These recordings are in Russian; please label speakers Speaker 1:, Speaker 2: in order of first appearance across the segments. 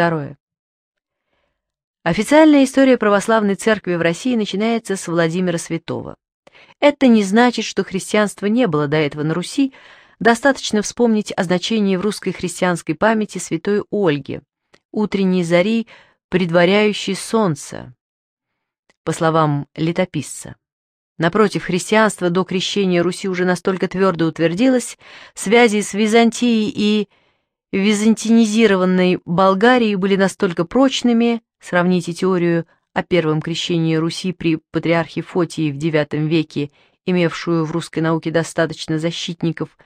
Speaker 1: Второе. Официальная история православной церкви в России начинается с Владимира Святого. Это не значит, что христианство не было до этого на Руси, достаточно вспомнить о значении в русской христианской памяти святой Ольги, утренней зари, предваряющей солнце, по словам летописца. Напротив, христианство до крещения Руси уже настолько твердо утвердилось, связи с Византией и в византинизированной Болгарии были настолько прочными, сравните теорию о первом крещении Руси при патриархе Фотии в IX веке, имевшую в русской науке достаточно защитников,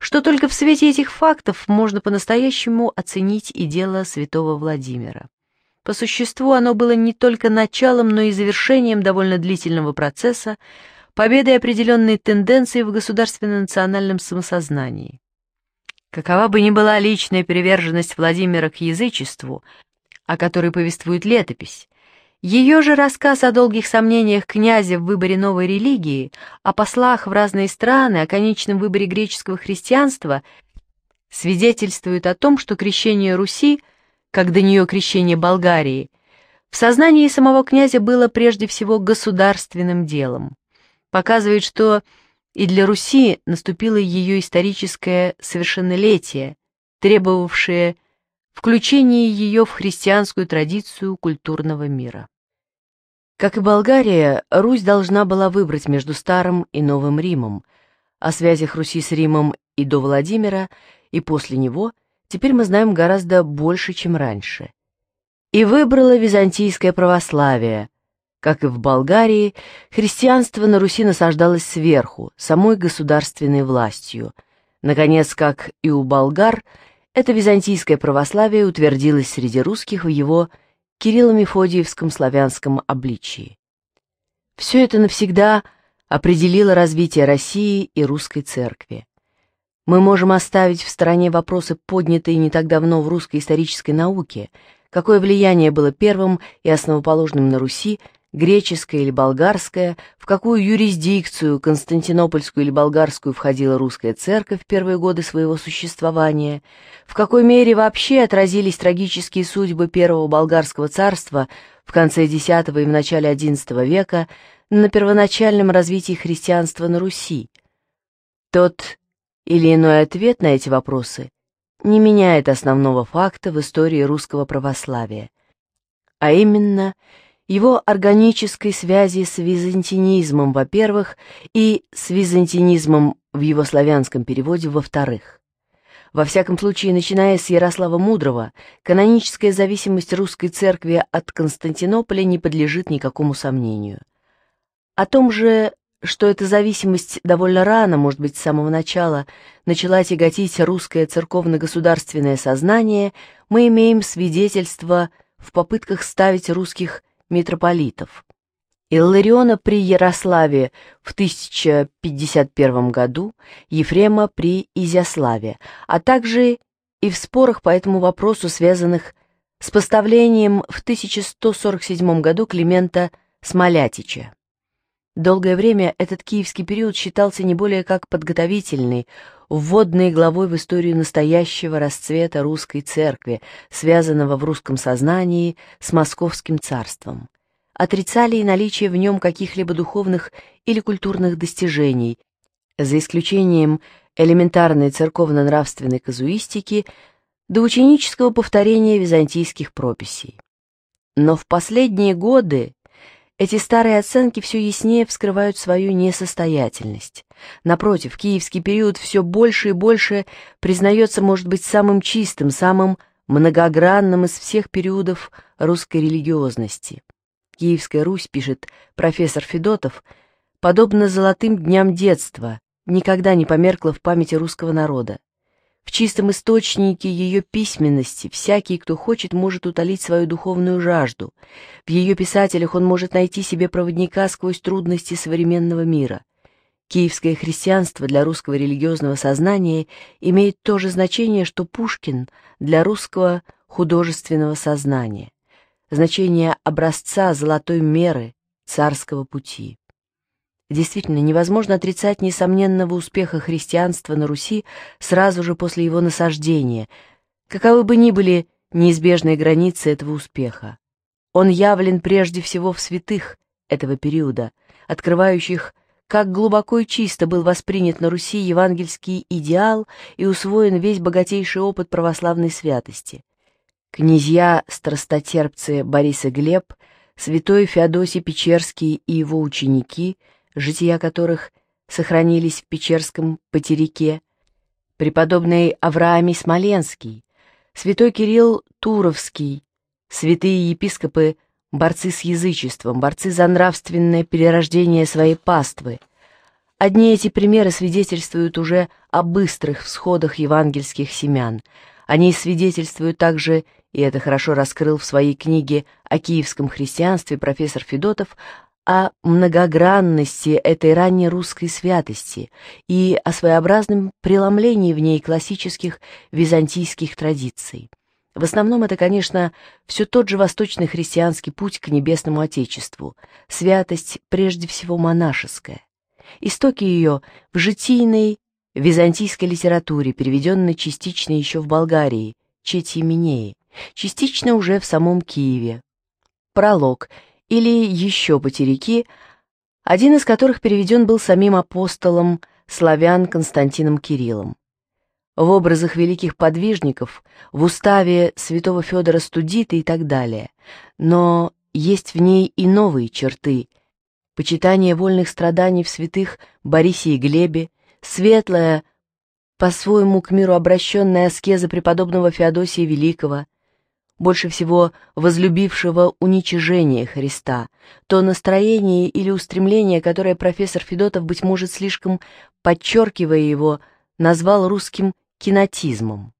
Speaker 1: что только в свете этих фактов можно по-настоящему оценить и дело святого Владимира. По существу оно было не только началом, но и завершением довольно длительного процесса, победой определенной тенденции в государственно-национальном самосознании. Какова бы ни была личная приверженность Владимира к язычеству, о которой повествует летопись, ее же рассказ о долгих сомнениях князя в выборе новой религии, о послах в разные страны, о конечном выборе греческого христианства свидетельствует о том, что крещение Руси, как до нее крещение Болгарии, в сознании самого князя было прежде всего государственным делом. Показывает, что и для Руси наступило ее историческое совершеннолетие, требовавшее включения ее в христианскую традицию культурного мира. Как и Болгария, Русь должна была выбрать между Старым и Новым Римом. О связях Руси с Римом и до Владимира, и после него теперь мы знаем гораздо больше, чем раньше. И выбрала византийское православие – как и в Болгарии, христианство на Руси насаждалось сверху, самой государственной властью. Наконец, как и у болгар, это византийское православие утвердилось среди русских в его кирилло-мефодиевском славянском обличии. Все это навсегда определило развитие России и русской церкви. Мы можем оставить в стороне вопросы, поднятые не так давно в русской исторической науке, какое влияние было первым и основоположным на Руси греческая или болгарская, в какую юрисдикцию, константинопольскую или болгарскую, входила русская церковь в первые годы своего существования, в какой мере вообще отразились трагические судьбы Первого Болгарского царства в конце X и в начале XI века на первоначальном развитии христианства на Руси. Тот или иной ответ на эти вопросы не меняет основного факта в истории русского православия, а именно – его органической связи с византинизмом, во-первых, и с византинизмом в его славянском переводе, во-вторых. Во всяком случае, начиная с Ярослава Мудрого, каноническая зависимость русской церкви от Константинополя не подлежит никакому сомнению. О том же, что эта зависимость довольно рано, может быть, с самого начала, начала тяготить русское церковно-государственное сознание, мы имеем свидетельство в попытках ставить русских митрополитов. Иллариона при Ярославе в 1051 году, Ефрема при Изяславе, а также и в спорах по этому вопросу, связанных с поставлением в 1147 году Климента Смолятича. Долгое время этот киевский период считался не более как подготовительный, вводной главой в историю настоящего расцвета русской церкви, связанного в русском сознании с московским царством. Отрицали и наличие в нем каких-либо духовных или культурных достижений, за исключением элементарной церковно-нравственной казуистики до ученического повторения византийских прописей. Но в последние годы эти старые оценки все яснее вскрывают свою несостоятельность. Напротив, киевский период все больше и больше признается, может быть, самым чистым, самым многогранным из всех периодов русской религиозности. «Киевская Русь», — пишет профессор Федотов, — «подобно золотым дням детства, никогда не померкла в памяти русского народа. В чистом источнике ее письменности всякий, кто хочет, может утолить свою духовную жажду. В ее писателях он может найти себе проводника сквозь трудности современного мира. Киевское христианство для русского религиозного сознания имеет то же значение, что Пушкин для русского художественного сознания. Значение образца золотой меры царского пути. Действительно, невозможно отрицать несомненного успеха христианства на Руси сразу же после его насаждения, каковы бы ни были неизбежные границы этого успеха. Он явлен прежде всего в святых этого периода, открывающих, как глубоко и чисто был воспринят на Руси евангельский идеал и усвоен весь богатейший опыт православной святости. Князья страстотерпцы Борис и Глеб, святой Феодосий Печерский и его ученики – жития которых сохранились в Печерском потерике, преподобный Авраамий Смоленский, святой Кирилл Туровский, святые епископы борцы с язычеством, борцы за нравственное перерождение своей паствы. Одни эти примеры свидетельствуют уже о быстрых всходах евангельских семян. Они свидетельствуют также, и это хорошо раскрыл в своей книге о киевском христианстве профессор Федотов, о многогранности этой ранней русской святости и о своеобразном преломлении в ней классических византийских традиций. В основном это, конечно, все тот же восточный христианский путь к небесному Отечеству, святость прежде всего монашеская. Истоки ее в житийной византийской литературе, переведенной частично еще в Болгарии, Четьеменеи, частично уже в самом Киеве. Пролог – или еще батерики, один из которых переведен был самим апостолом славян Константином Кириллом. В образах великих подвижников, в уставе святого Федора Студита и так далее, но есть в ней и новые черты, почитание вольных страданий в святых Борисе и Глебе, светлая, по-своему к миру обращенная аскеза преподобного Феодосия Великого – больше всего возлюбившего уничижение Христа, то настроение или устремление, которое профессор Федотов, быть может, слишком подчеркивая его, назвал русским кинатизмом.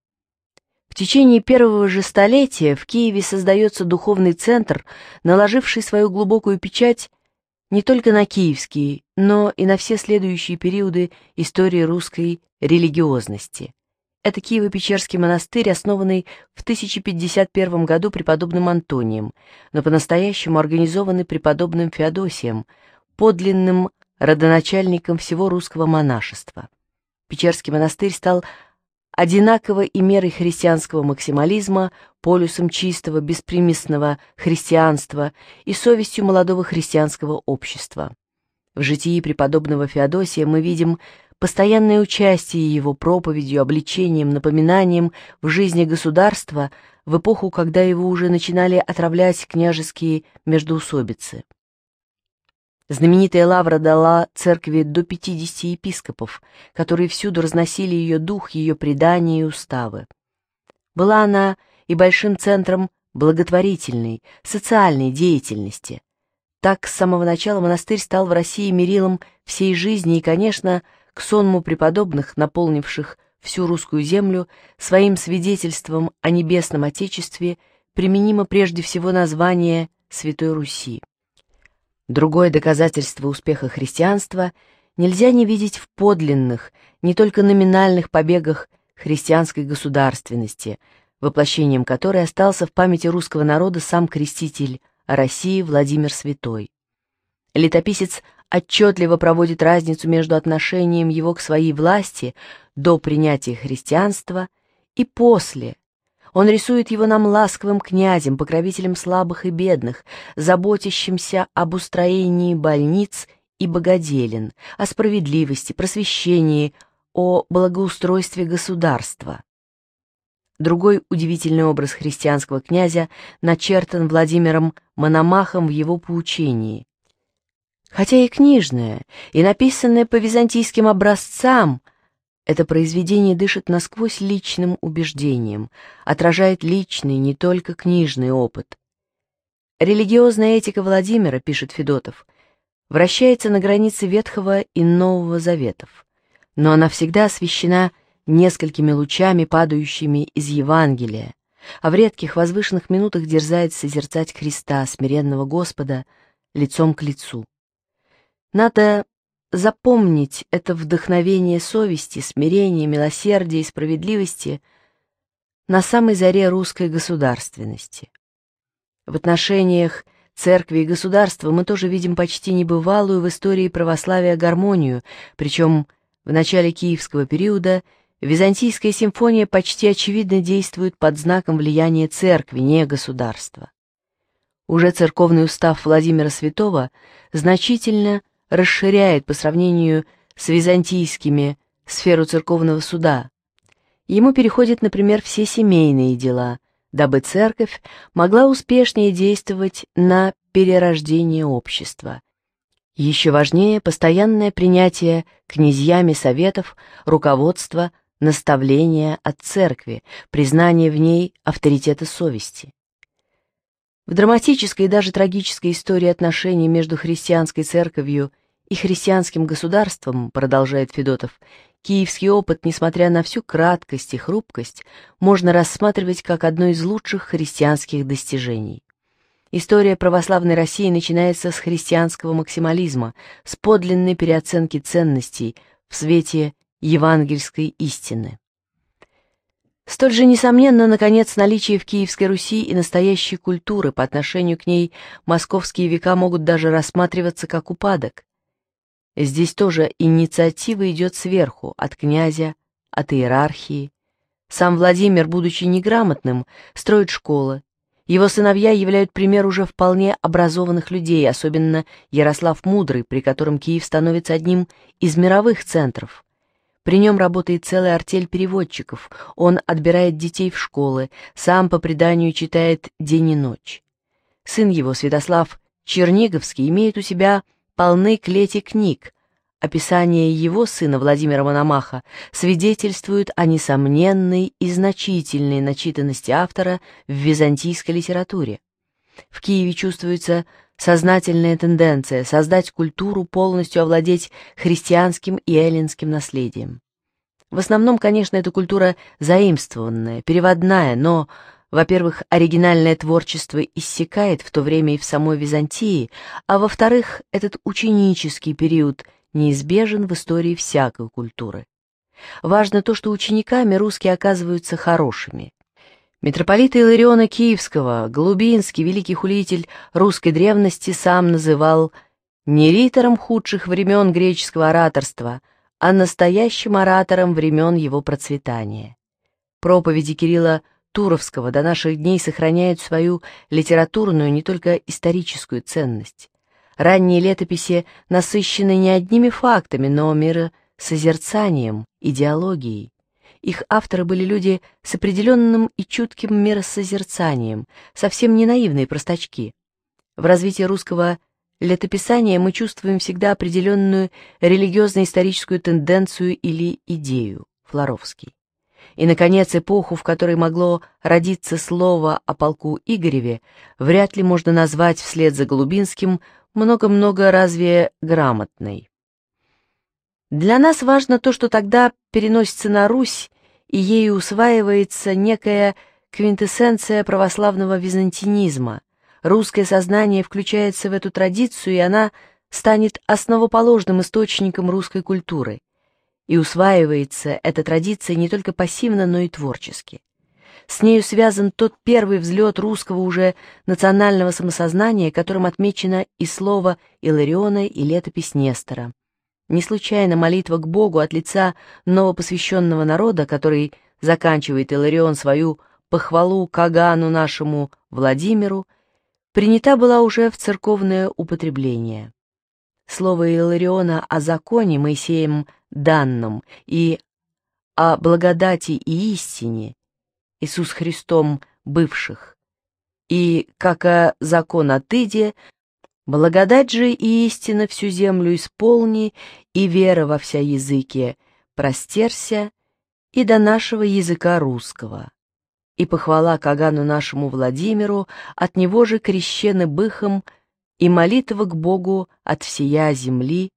Speaker 1: В течение первого же столетия в Киеве создается духовный центр, наложивший свою глубокую печать не только на киевский, но и на все следующие периоды истории русской религиозности. Это Киево-Печерский монастырь, основанный в 1051 году преподобным Антонием, но по-настоящему организованный преподобным Феодосием, подлинным родоначальником всего русского монашества. Печерский монастырь стал одинаково и мерой христианского максимализма, полюсом чистого, беспримесного христианства и совестью молодого христианского общества. В житии преподобного Феодосия мы видим – постоянное участие его проповедью, обличением, напоминанием в жизни государства в эпоху, когда его уже начинали отравлять княжеские междоусобицы. Знаменитая лавра дала церкви до 50 епископов, которые всюду разносили ее дух, ее предания и уставы. Была она и большим центром благотворительной, социальной деятельности. Так с самого начала монастырь стал в России мерилом всей жизни и, конечно, к сонму преподобных, наполнивших всю русскую землю, своим свидетельством о небесном Отечестве применимо прежде всего название Святой Руси. Другое доказательство успеха христианства нельзя не видеть в подлинных, не только номинальных побегах христианской государственности, воплощением которой остался в памяти русского народа сам креститель России Владимир Святой. Летописец отчетливо проводит разницу между отношением его к своей власти до принятия христианства и после. Он рисует его нам ласковым князем, покровителем слабых и бедных, заботящимся об устроении больниц и богоделен, о справедливости, просвещении, о благоустройстве государства. Другой удивительный образ христианского князя начертан Владимиром Мономахом в его поучении – Хотя и книжное, и написанное по византийским образцам, это произведение дышит насквозь личным убеждением, отражает личный, не только книжный опыт. «Религиозная этика Владимира», — пишет Федотов, — «вращается на границе Ветхого и Нового Заветов, но она всегда освещена несколькими лучами, падающими из Евангелия, а в редких возвышенных минутах дерзает созерцать Христа, смиренного Господа, лицом к лицу. Надо запомнить это вдохновение совести, смирения, милосердия и справедливости на самой заре русской государственности. В отношениях церкви и государства мы тоже видим почти небывалую в истории православия гармонию, причем в начале киевского периода Византийская симфония почти очевидно действует под знаком влияния церкви, не государства. Уже церковный устав Владимира Святого значительно – расширяет по сравнению с византийскими сферу церковного суда. Ему переходят, например, все семейные дела, дабы церковь могла успешнее действовать на перерождение общества. Еще важнее постоянное принятие князьями советов, руководства, наставления от церкви, признание в ней авторитета совести. В драматической и даже трагической истории отношений между христианской церковью и христианским государством, продолжает Федотов, киевский опыт, несмотря на всю краткость и хрупкость, можно рассматривать как одно из лучших христианских достижений. История православной России начинается с христианского максимализма, с подлинной переоценки ценностей в свете евангельской истины. Столь же несомненно, наконец, наличие в Киевской Руси и настоящей культуры по отношению к ней московские века могут даже рассматриваться как упадок. Здесь тоже инициатива идет сверху, от князя, от иерархии. Сам Владимир, будучи неграмотным, строит школы. Его сыновья являют пример уже вполне образованных людей, особенно Ярослав Мудрый, при котором Киев становится одним из мировых центров. При нем работает целая артель переводчиков, он отбирает детей в школы, сам по преданию читает день и ночь. Сын его, Святослав Черниговский, имеет у себя полны клети книг. Описание его сына Владимира Мономаха свидетельствует о несомненной и значительной начитанности автора в византийской литературе. В Киеве чувствуется сознательная тенденция создать культуру, полностью овладеть христианским и эллинским наследием. В основном, конечно, эта культура заимствованная, переводная, но во-первых, оригинальное творчество иссякает в то время и в самой Византии, а во-вторых, этот ученический период неизбежен в истории всякой культуры. Важно то, что учениками русские оказываются хорошими. Митрополит Илариона Киевского, Глубинский великий хулитель русской древности, сам называл не ритором худших времен греческого ораторства, а настоящим оратором времен его процветания. Проповеди Кирилла – Туровского до наших дней сохраняют свою литературную, не только историческую ценность. Ранние летописи насыщены не одними фактами, но миросозерцанием, идеологией. Их авторы были люди с определенным и чутким миросозерцанием, совсем не наивные простачки. В развитии русского летописания мы чувствуем всегда определенную религиозно-историческую тенденцию или идею, Флоровский. И, наконец, эпоху, в которой могло родиться слово о полку Игореве, вряд ли можно назвать вслед за Голубинским много-много разве грамотной. Для нас важно то, что тогда переносится на Русь, и ею усваивается некая квинтэссенция православного византинизма. Русское сознание включается в эту традицию, и она станет основоположным источником русской культуры. И усваивается эта традиция не только пассивно, но и творчески. С нею связан тот первый взлет русского уже национального самосознания, которым отмечено и слово Илариона, и летопись Нестора. Не случайно молитва к Богу от лица новопосвященного народа, который заканчивает Иларион свою похвалу Кагану нашему Владимиру, принята была уже в церковное употребление. Слово Илариона о законе Моисеем данном и о благодати и истине Иисус Христом бывших, и, как о закон о тыде, благодать же и истина всю землю исполни, и вера во вся языке простерся, и до нашего языка русского. И похвала Кагану нашему Владимиру, от него же крещены быхом и молитва к Богу от всея земли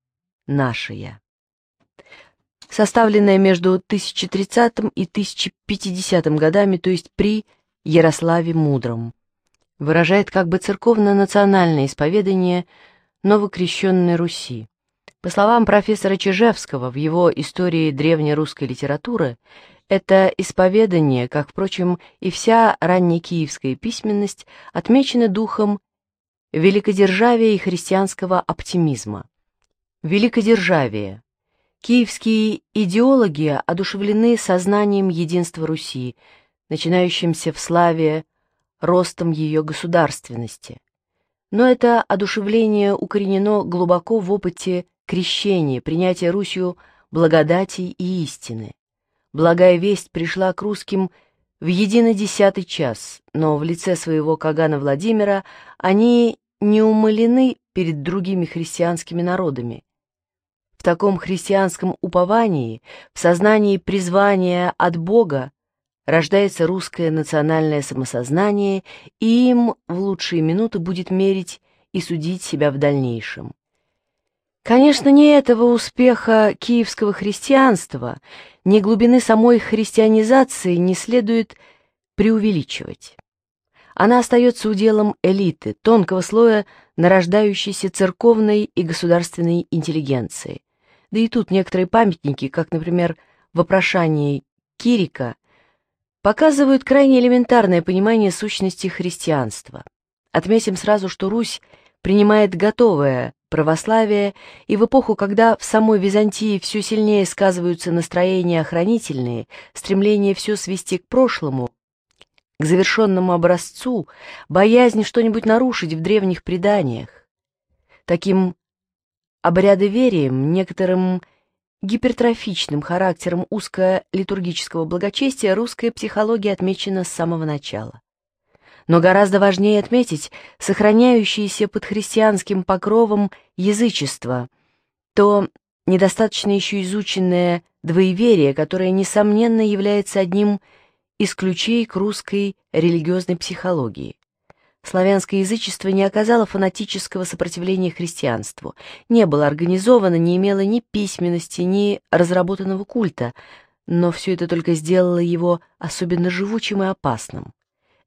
Speaker 1: нашей. Составленная между 1030 и 1050 годами, то есть при Ярославе Мудром, выражает как бы церковно-национальное исповедание новокрещенной Руси. По словам профессора Чижевского, в его истории древнерусской литературы это исповедание, как, впрочем, и вся ранняя киевская письменность, отмечено духом великодержавия и христианского оптимизма. Великодержавие. Киевские идеологи одушевлены сознанием единства Руси, начинающимся в славе ростом ее государственности. Но это одушевление укоренено глубоко в опыте крещения, принятия Русью благодати и истины. Благая весть пришла к русским в единый десятый час, но в лице своего Кагана Владимира они не умалены перед другими христианскими народами. В таком христианском уповании, в сознании призвания от Бога, рождается русское национальное самосознание, и им в лучшие минуты будет мерить и судить себя в дальнейшем. Конечно, ни этого успеха киевского христианства, ни глубины самой христианизации не следует преувеличивать. Она остается уделом элиты, тонкого слоя нарождающейся церковной и государственной интеллигенции. Да и тут некоторые памятники, как, например, вопрошание Кирика, показывают крайне элементарное понимание сущности христианства. Отметим сразу, что Русь принимает готовое православие, и в эпоху, когда в самой Византии все сильнее сказываются настроения охранительные, стремление все свести к прошлому, к завершенному образцу, боязнь что-нибудь нарушить в древних преданиях, таким обрядоверием, некоторым гипертрофичным характером узко-литургического благочестия русская психология отмечена с самого начала. Но гораздо важнее отметить сохраняющееся под христианским покровом язычество, то недостаточно еще изученное двоеверие, которое, несомненно, является одним из из ключей к русской религиозной психологии. Славянское язычество не оказало фанатического сопротивления христианству, не было организовано, не имело ни письменности, ни разработанного культа, но все это только сделало его особенно живучим и опасным.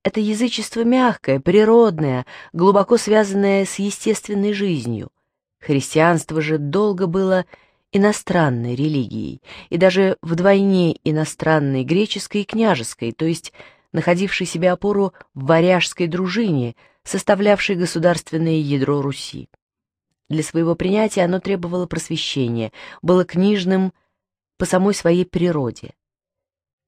Speaker 1: Это язычество мягкое, природное, глубоко связанное с естественной жизнью. Христианство же долго было иностранной религией и даже вдвойне иностранной греческой и княжеской, то есть находившей себе опору в варяжской дружине, составлявшей государственное ядро Руси. Для своего принятия оно требовало просвещения, было книжным по самой своей природе.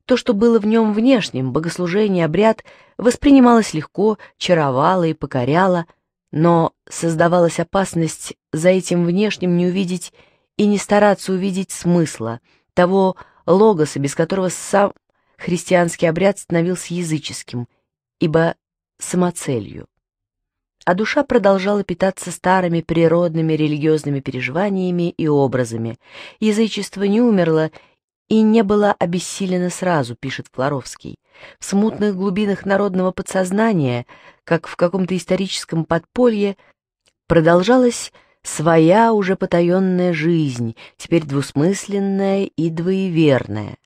Speaker 1: То, что было в нем внешним, богослужение, обряд, воспринималось легко, чаровало и покоряло, но создавалась опасность за этим внешним не увидеть и не стараться увидеть смысла, того логоса, без которого сам христианский обряд становился языческим, ибо самоцелью. А душа продолжала питаться старыми природными религиозными переживаниями и образами. Язычество не умерло и не было обессилена сразу, пишет Флоровский. В смутных глубинах народного подсознания, как в каком-то историческом подполье, продолжалось своя уже потаенная жизнь, теперь двусмысленная и двоеверная,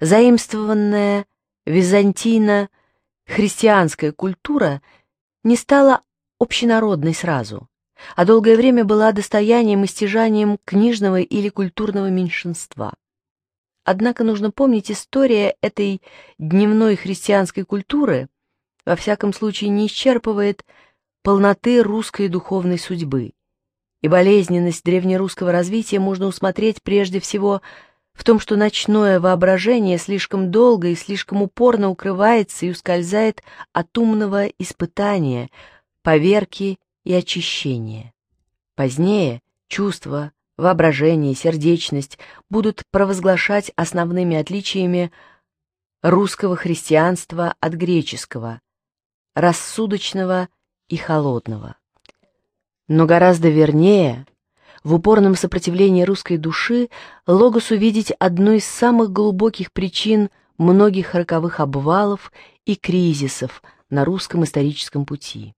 Speaker 1: заимствованная византийно-христианская культура не стала общенародной сразу, а долгое время была достоянием и стяжанием книжного или культурного меньшинства. Однако нужно помнить, история этой дневной христианской культуры во всяком случае не исчерпывает полноты русской духовной судьбы и болезненность древнерусского развития можно усмотреть прежде всего в том, что ночное воображение слишком долго и слишком упорно укрывается и ускользает от умного испытания, поверки и очищения. Позднее чувства, воображение, сердечность будут провозглашать основными отличиями русского христианства от греческого, рассудочного и холодного. Но гораздо вернее в упорном сопротивлении русской души Логос увидеть одну из самых глубоких причин многих роковых обвалов и кризисов на русском историческом пути.